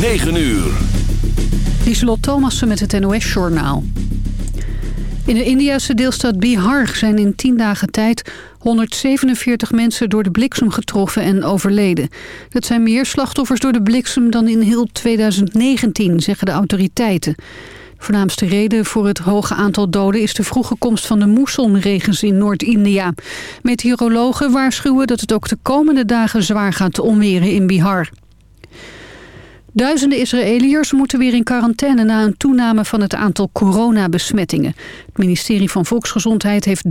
9 uur. Lieselot Thomassen met het NOS-journaal. In de Indiase deelstaat Bihar zijn in 10 dagen tijd 147 mensen door de bliksem getroffen en overleden. Dat zijn meer slachtoffers door de bliksem dan in heel 2019, zeggen de autoriteiten. De voornaamste reden voor het hoge aantal doden is de vroege komst van de moessonregens in Noord-India. Meteorologen waarschuwen dat het ook de komende dagen zwaar gaat onweren in Bihar. Duizenden Israëliërs moeten weer in quarantaine na een toename van het aantal coronabesmettingen. Het ministerie van Volksgezondheid heeft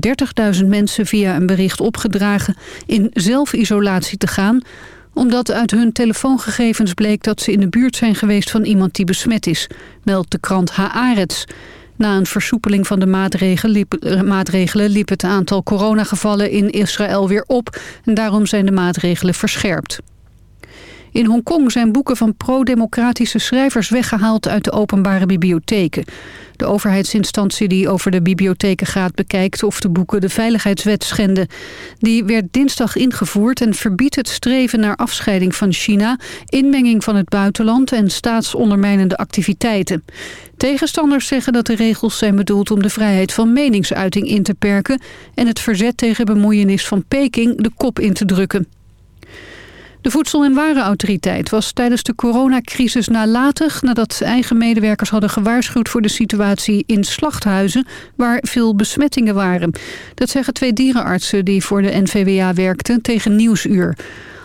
30.000 mensen via een bericht opgedragen in zelfisolatie te gaan omdat uit hun telefoongegevens bleek dat ze in de buurt zijn geweest van iemand die besmet is, meldt de krant Haaretz. Na een versoepeling van de maatregelen liep, eh, maatregelen liep het aantal coronagevallen in Israël weer op en daarom zijn de maatregelen verscherpt. In Hongkong zijn boeken van pro-democratische schrijvers weggehaald uit de openbare bibliotheken. De overheidsinstantie die over de bibliotheken gaat bekijkt of de boeken de veiligheidswet schenden. Die werd dinsdag ingevoerd en verbiedt het streven naar afscheiding van China, inmenging van het buitenland en staatsondermijnende activiteiten. Tegenstanders zeggen dat de regels zijn bedoeld om de vrijheid van meningsuiting in te perken en het verzet tegen bemoeienis van Peking de kop in te drukken. De Voedsel- en Warenautoriteit was tijdens de coronacrisis nalatig... nadat eigen medewerkers hadden gewaarschuwd voor de situatie in slachthuizen... waar veel besmettingen waren. Dat zeggen twee dierenartsen die voor de NVWA werkten tegen Nieuwsuur.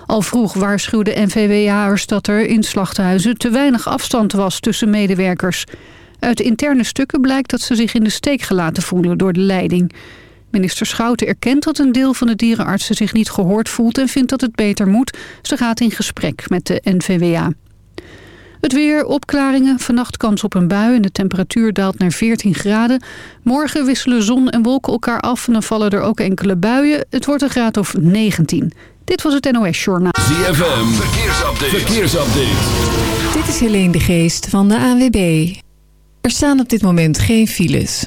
Al vroeg waarschuwden NVWA'ers dat er in slachthuizen te weinig afstand was tussen medewerkers. Uit interne stukken blijkt dat ze zich in de steek gelaten voelen door de leiding... Minister Schouten erkent dat een deel van de dierenartsen zich niet gehoord voelt... en vindt dat het beter moet. Ze gaat in gesprek met de NVWA. Het weer, opklaringen, vannacht kans op een bui en de temperatuur daalt naar 14 graden. Morgen wisselen zon en wolken elkaar af en dan vallen er ook enkele buien. Het wordt een graad of 19. Dit was het NOS Journaal. ZFM, verkeersupdate. verkeersupdate. Dit is Helene de Geest van de ANWB. Er staan op dit moment geen files.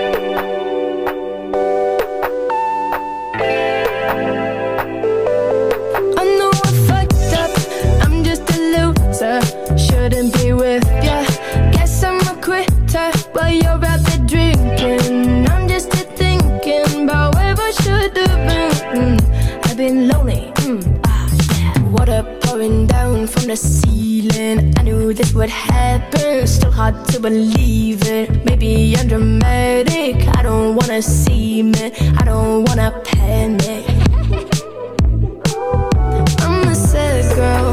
pouring down from the ceiling. I knew this would happen. Still hard to believe it. Maybe I'm dramatic. I don't wanna see me. I don't wanna panic. I'm a sad girl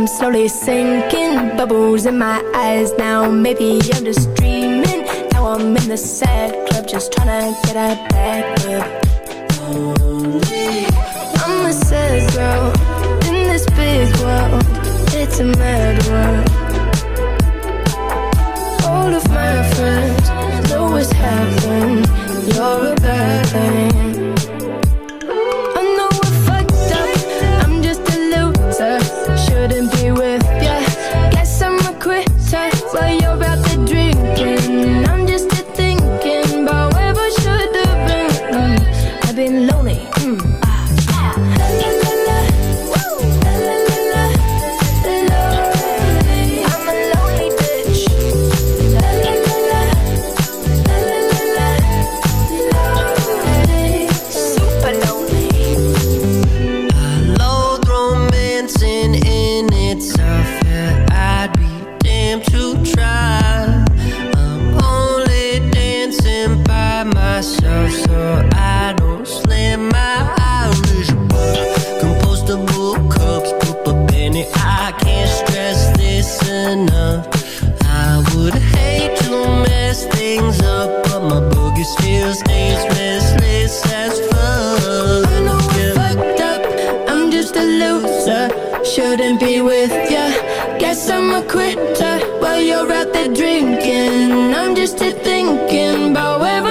I'm slowly sinking. Bubbles in my eyes now. Maybe I'm just dreaming. Now I'm in the sad club, just trying to get a back up. I'm a sad girl in this big world. It's a mad world. All of my friends know it's heaven.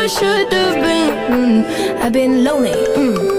Should have been. I've been lonely. Mm,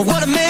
What a man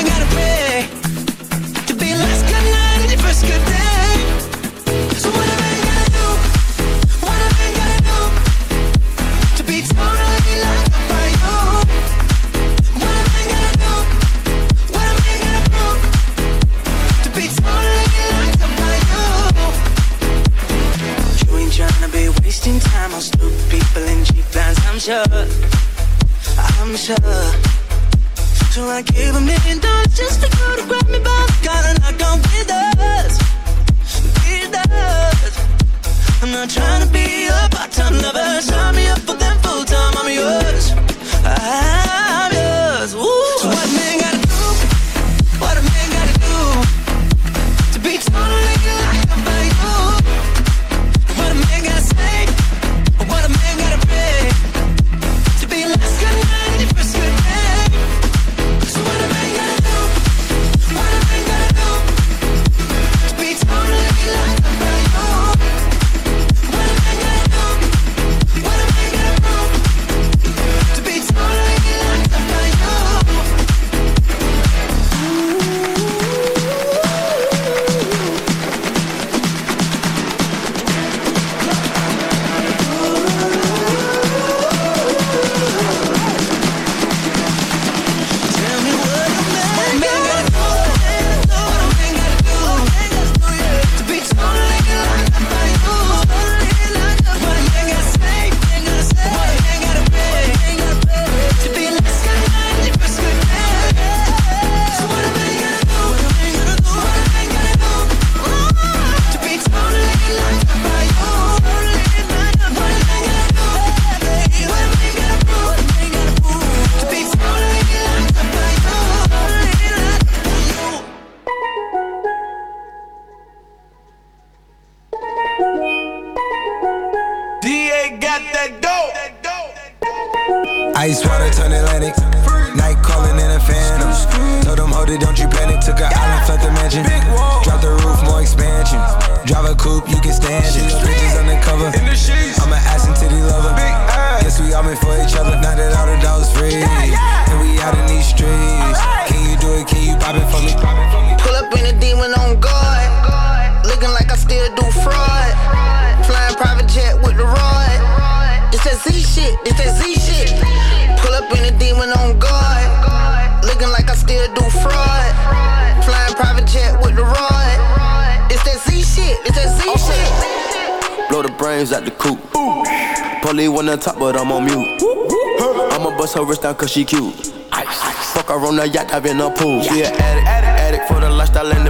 she cute. Fuck her on the yacht, I've been a pool. She an addict, addict for the lifestyle and the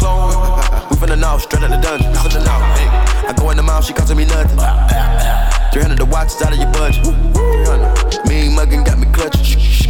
Clone. We finna know, straight out the dungeon. Finna know. Hey, I go in the mouth, she costing me nothing. 300 the watch is out of your budget. 300. Mean muggin' got me clutching.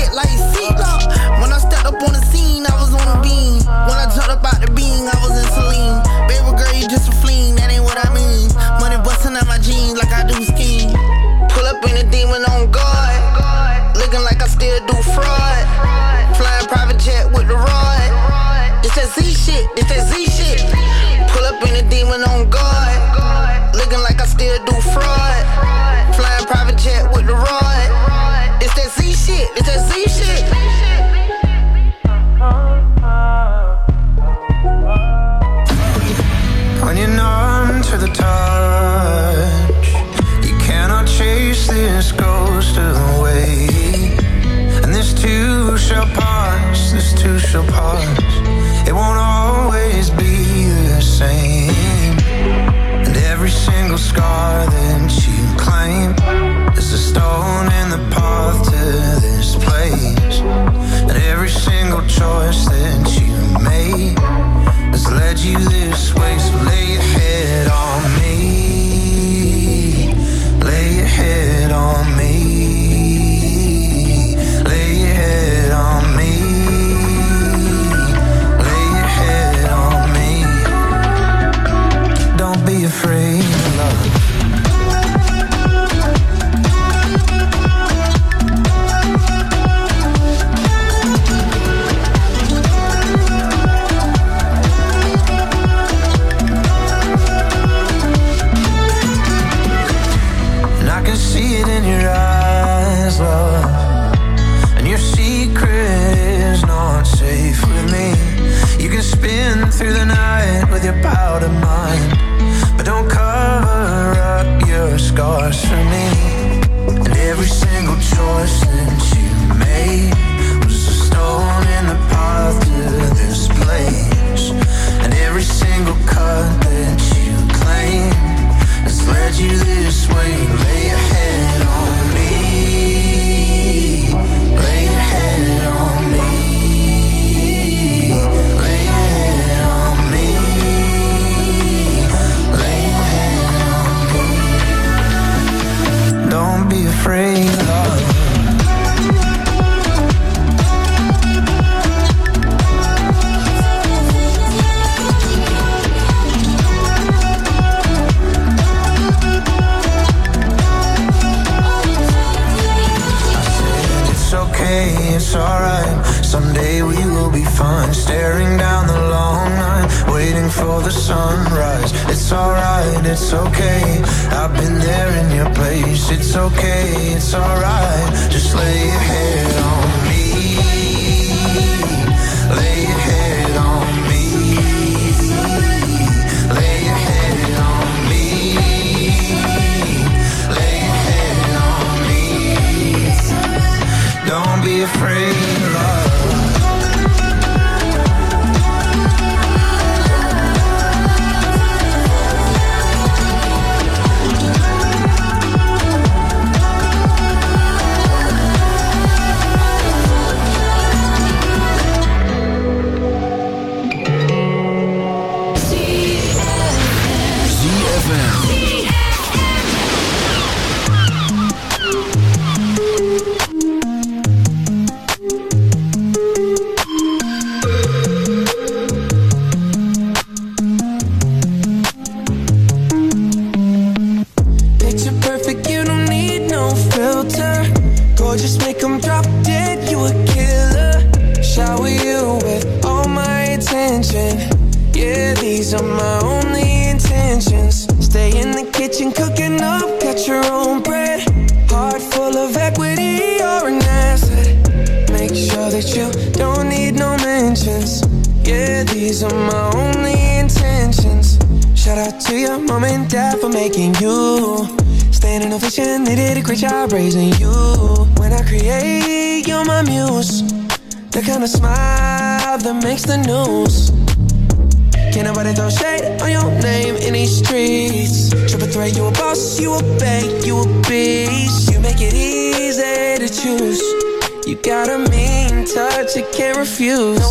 you this way. Makes the news. Can't nobody throw shade on your name in these streets. Triple threat, you a boss, you a bank, you a beast. You make it easy to choose. You got a mean touch, I can't refuse. No,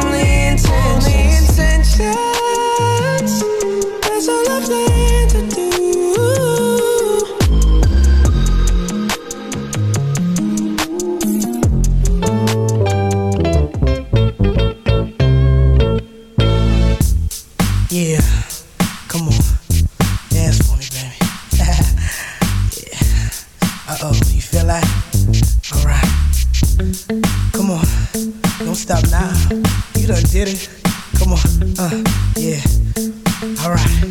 Did it. Come on, uh, yeah. Alright. Hold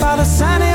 stuck in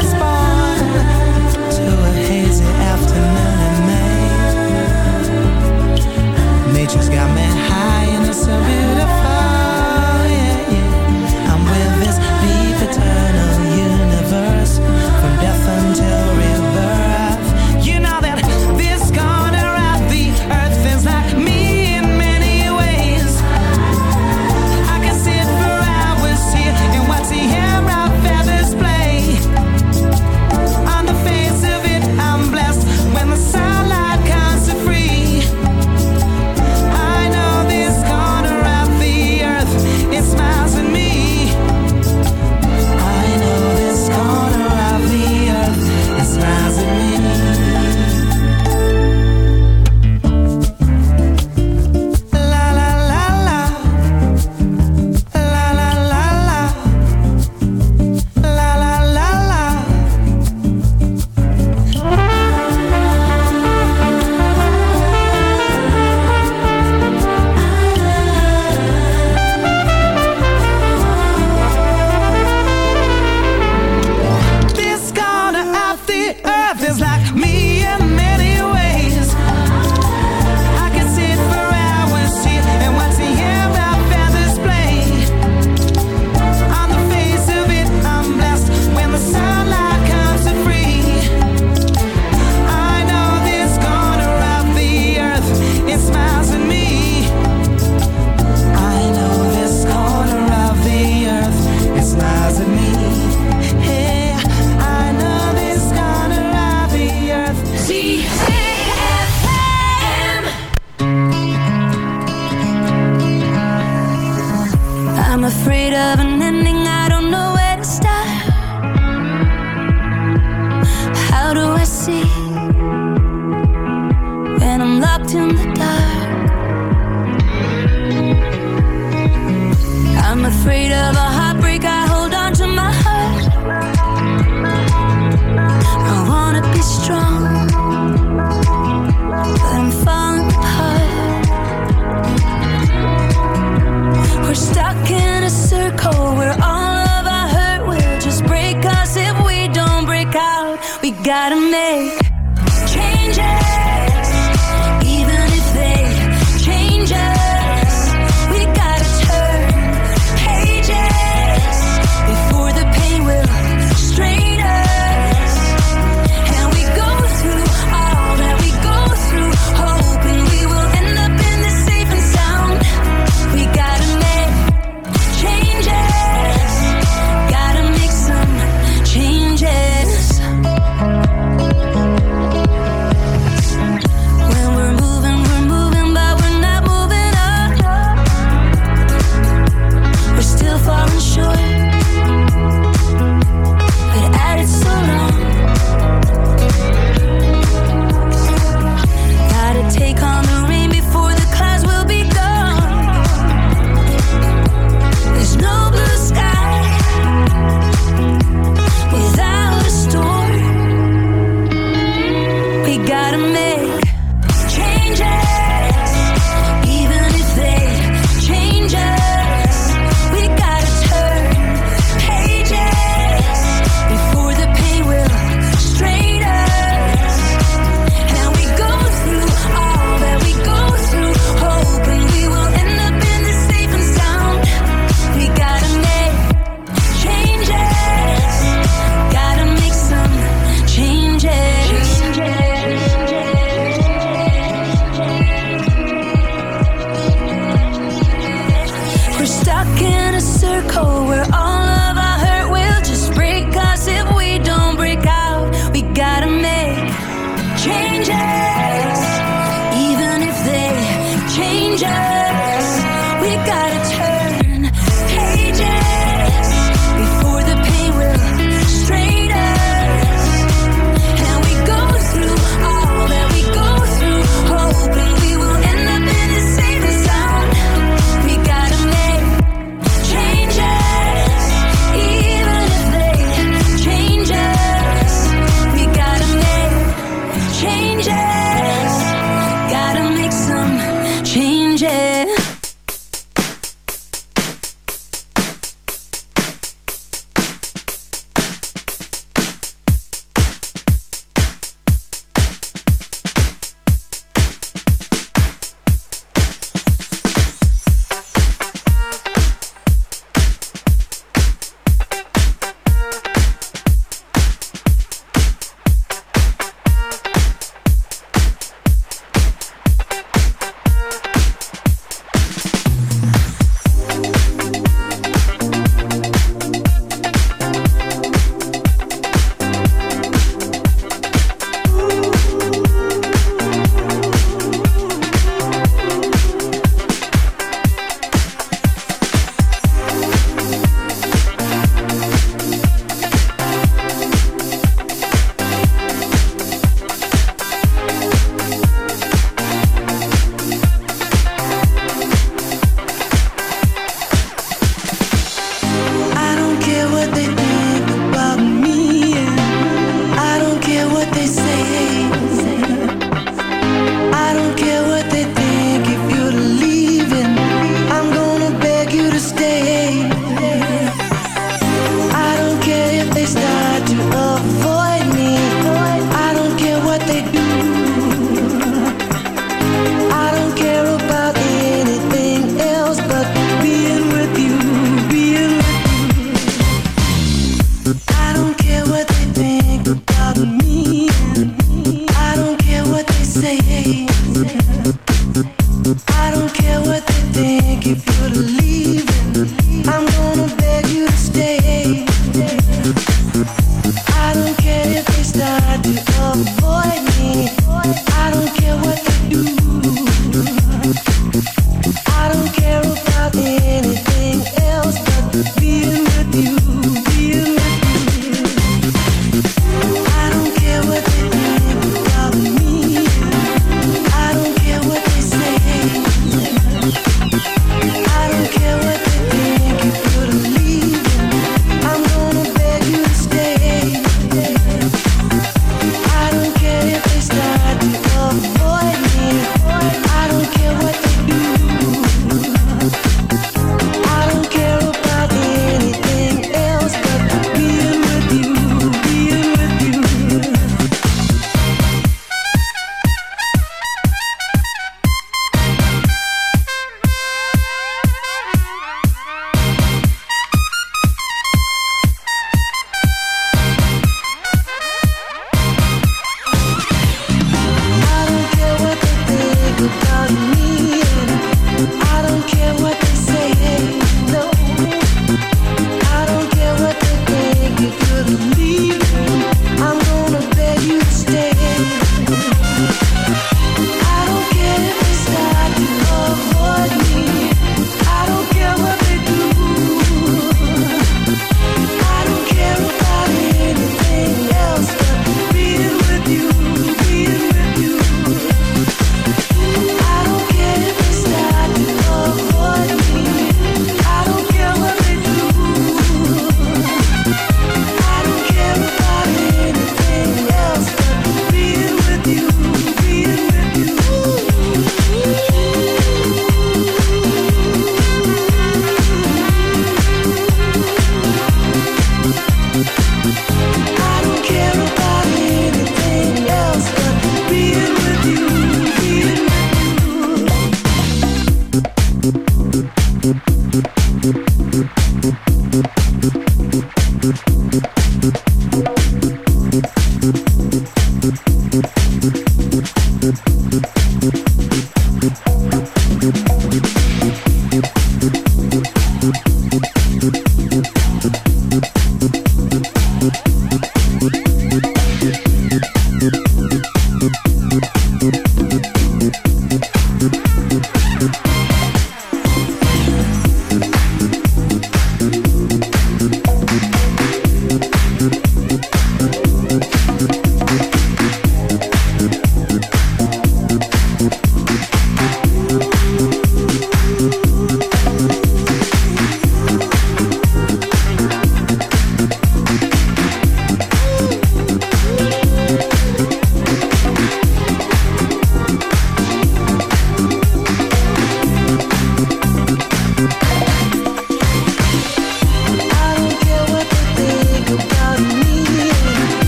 a circle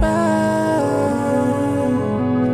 Bye.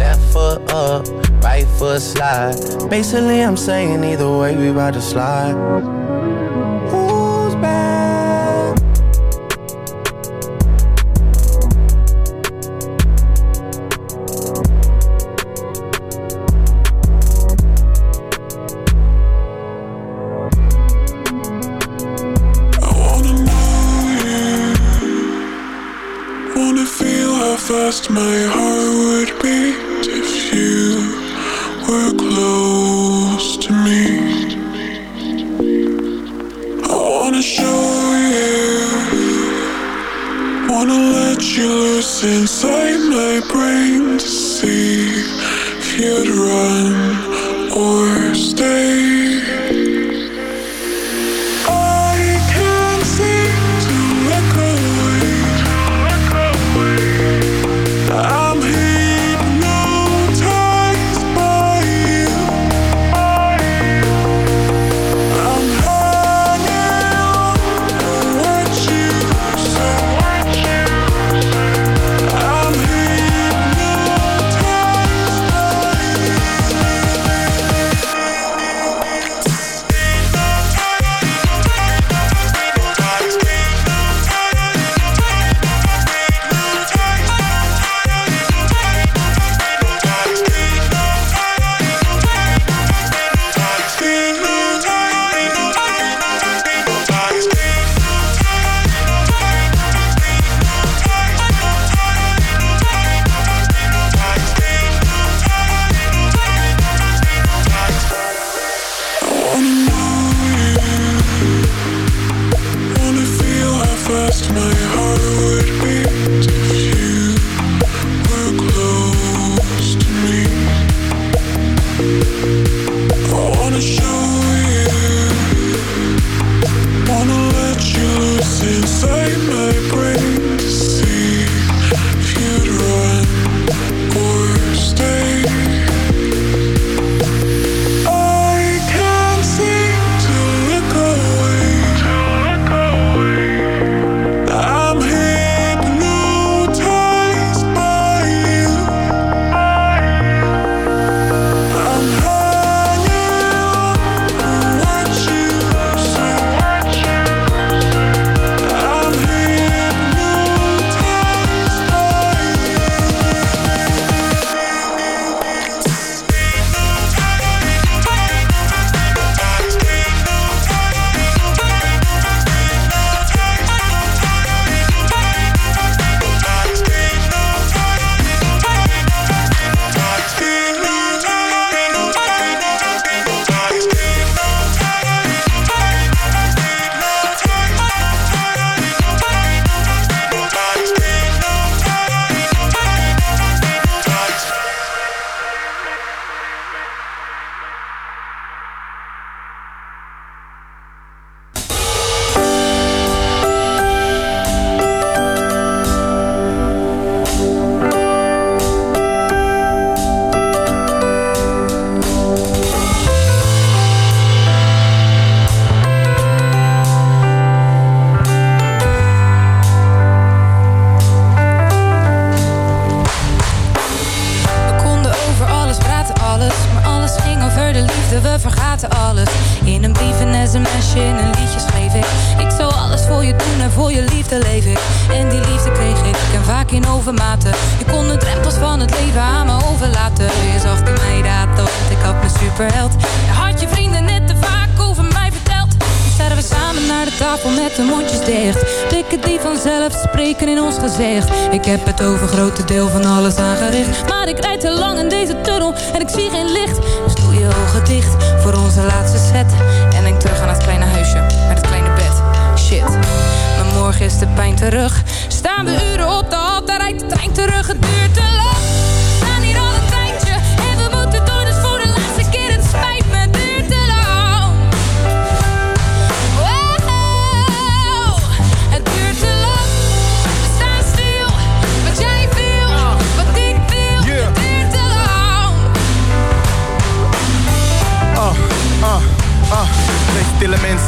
Left foot up, right foot slide. Basically, I'm saying either way, we ride to slide. Who's? I wanna know you. Wanna feel how fast my heart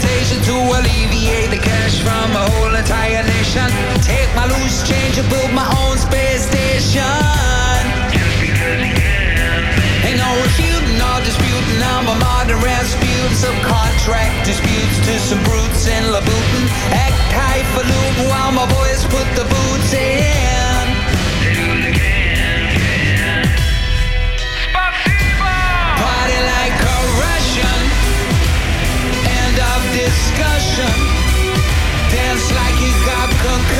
Reputation to alleviate the cash from a whole entire nation. Take my loose change and build my own space station. Ain't no refuting or disputing. I'm a modern. Some contract disputes to some brutes in Labutin. Act highfalutin while my boys put the boots in. Discussion. Dance like you got concussion.